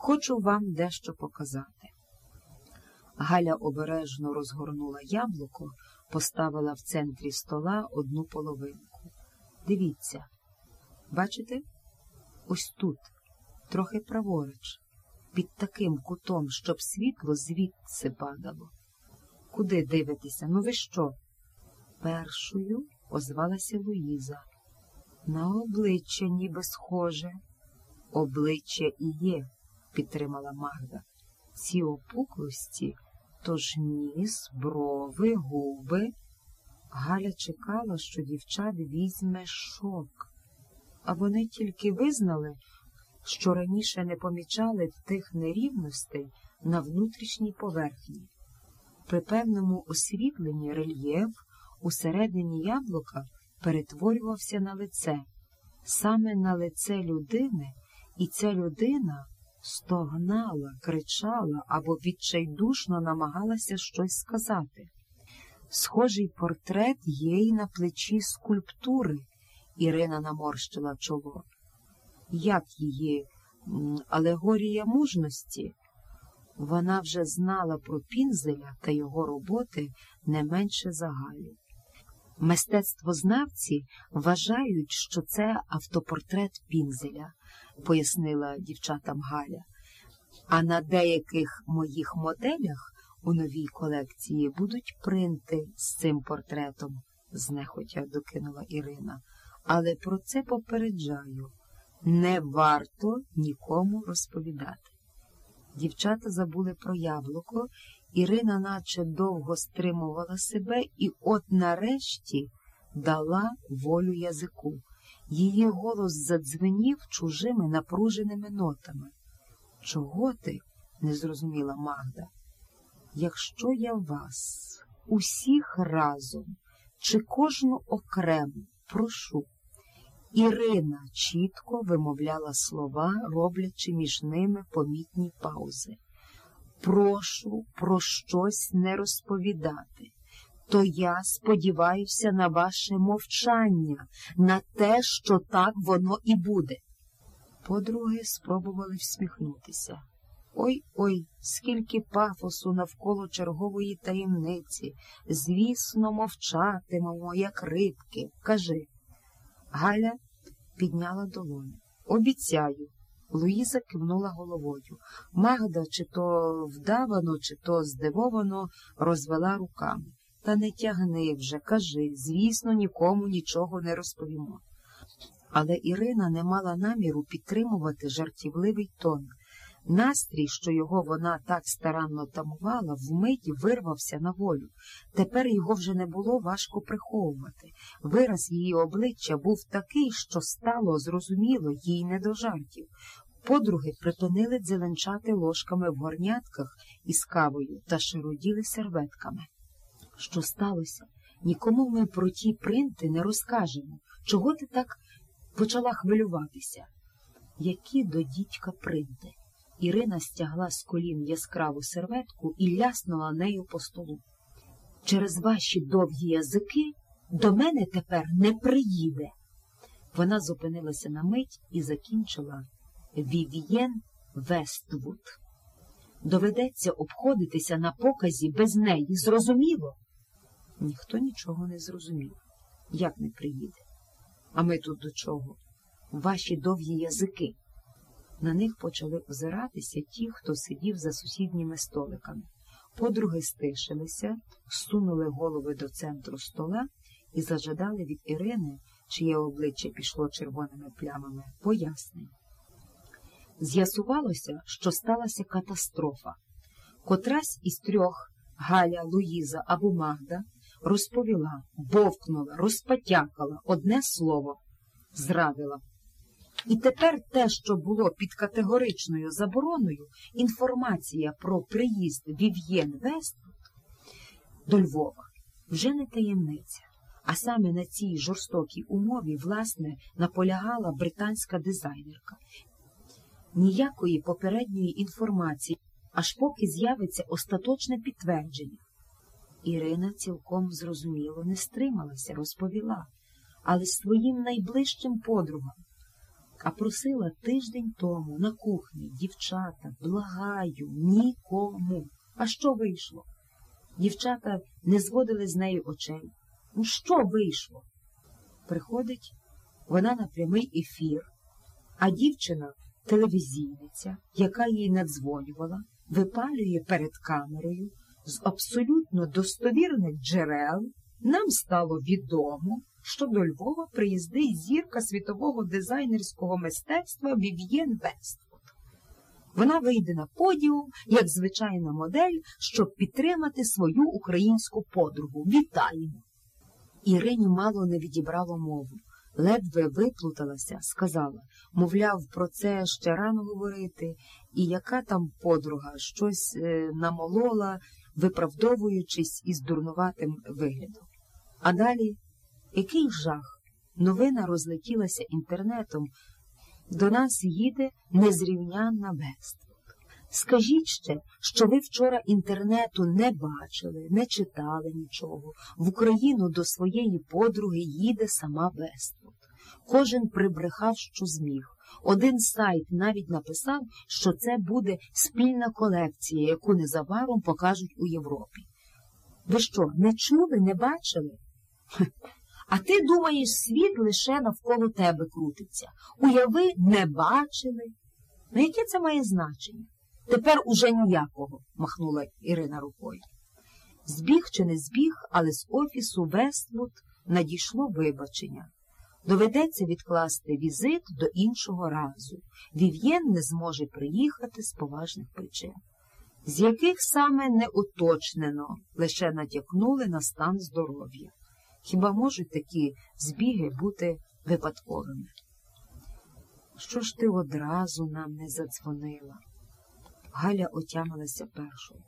Хочу вам дещо показати. Галя обережно розгорнула яблуко, поставила в центрі стола одну половинку. Дивіться, бачите? Ось тут, трохи праворуч, під таким кутом, щоб світло звідси падало. Куди дивитеся? Ну ви що? Першою озвалася Луїза. На обличчя ніби схоже. Обличчя і є, підтримала Магда. Ці опуклості, тож ніс, брови, губи. Галя чекала, що дівчат візьме шок, а вони тільки визнали, що раніше не помічали тих нерівностей на внутрішній поверхні. При певному освітленні рельєф усередині яблука перетворювався на лице, саме на лице людини, і ця людина стогнала, кричала або відчайдушно намагалася щось сказати. Схожий портрет є й на плечі скульптури. Ірина наморщила чоло. Як її алегорія мужності? Вона вже знала про пінзеля та його роботи не менше загалю. Мистецтвознавці вважають, що це автопортрет пінзеля, пояснила дівчатам Галя. А на деяких моїх моделях у новій колекції будуть принти з цим портретом, знехотя докинула Ірина. Але про це попереджаю не варто нікому розповідати. Дівчата забули про яблуко, Ірина наче довго стримувала себе і от нарешті дала волю язику. Її голос задзвенів чужими напруженими нотами. Чого ти? не зрозуміла Магда. Якщо я вас усіх разом чи кожну окремо прошу. Ірина чітко вимовляла слова, роблячи між ними помітні паузи. Прошу про щось не розповідати, то я сподіваюся на ваше мовчання, на те, що так воно і буде. Подруги спробували всміхнутися. Ой ой, скільки пафосу навколо чергової таємниці. Звісно, мовчатимемо, як рибки. Кажи. Галя підняла долоню. Обіцяю. Луїза кивнула головою. Магда, чи то вдавано, чи то здивовано, розвела руками. Та не тягни вже, кажи, звісно, нікому нічого не розповімо. Але Ірина не мала наміру підтримувати жартівливий тон. Настрій, що його вона так старанно тамувала, вмить вирвався на волю. Тепер його вже не було важко приховувати. Вираз її обличчя був такий, що стало зрозуміло їй не до жартів. Подруги припинили дзеленчати ложками в горнятках із кавою та широділи серветками. Що сталося? Нікому ми про ті принти не розкажемо. Чого ти так почала хвилюватися? Які до дідька принти? Ірина стягла з колін яскраву серветку і ляснула нею по столу. Через ваші довгі язики до мене тепер не приїде. Вона зупинилася на мить і закінчила Вів'єн Вествуд. Доведеться обходитися на показі без неї. Зрозуміло? Ніхто нічого не зрозумів. Як не приїде? А ми тут до чого? Ваші довгі язики. На них почали озиратися ті, хто сидів за сусідніми столиками. Подруги стишилися, сунули голови до центру стола і зажадали від Ірини, чиє обличчя пішло червоними плямами, пояснень. З'ясувалося, що сталася катастрофа. Котрась із трьох Галя, Луїза або Магда розповіла, бовкнула, розпотякала одне слово, зрадила. І тепер те, що було під категоричною забороною, інформація про приїзд Вів'єн Вествуд до Львова вже не таємниця. А саме на цій жорстокій умові, власне, наполягала британська дизайнерка. Ніякої попередньої інформації, аж поки з'явиться остаточне підтвердження. Ірина цілком зрозуміло не стрималася, розповіла, але своїм найближчим подругам. А просила тиждень тому на кухні, дівчата, благаю, нікому. А що вийшло? Дівчата не зводили з неї очей. Ну, що вийшло? Приходить вона на прямий ефір, а дівчина, телевізійниця, яка їй надзвонювала, випалює перед камерою з абсолютно достовірних джерел. Нам стало відомо, що до Львова приїздить зірка світового дизайнерського мистецтва Вів'єн Вествуд. Вона вийде на подіум як звичайна модель, щоб підтримати свою українську подругу. Вітаємо! Ірині мало не відібрало мову. Ледве виплуталася, сказала, мовляв, про це ще рано говорити, і яка там подруга щось е, намолола, виправдовуючись із дурнуватим виглядом. А далі який жах? Новина розлетілася інтернетом. До нас їде незрівнянна Вествуд. Скажіть ще, що ви вчора інтернету не бачили, не читали нічого. В Україну до своєї подруги їде сама Вествуд. Кожен прибрехав, що зміг. Один сайт навіть написав, що це буде спільна колекція, яку незабаром покажуть у Європі. Ви що, не чули, не бачили? А ти думаєш, світ лише навколо тебе крутиться. Уяви, не бачили. Ну, яке це має значення? Тепер уже ніякого, махнула Ірина рукою. Збіг чи не збіг, але з офісу Вествуд надійшло вибачення. Доведеться відкласти візит до іншого разу. Вів'єн не зможе приїхати з поважних причин, з яких саме не уточнено, лише натякнули на стан здоров'я. Хіба можуть такі збіги бути випадковими? Що ж ти одразу нам не задзвонила? Галя отямилася першою.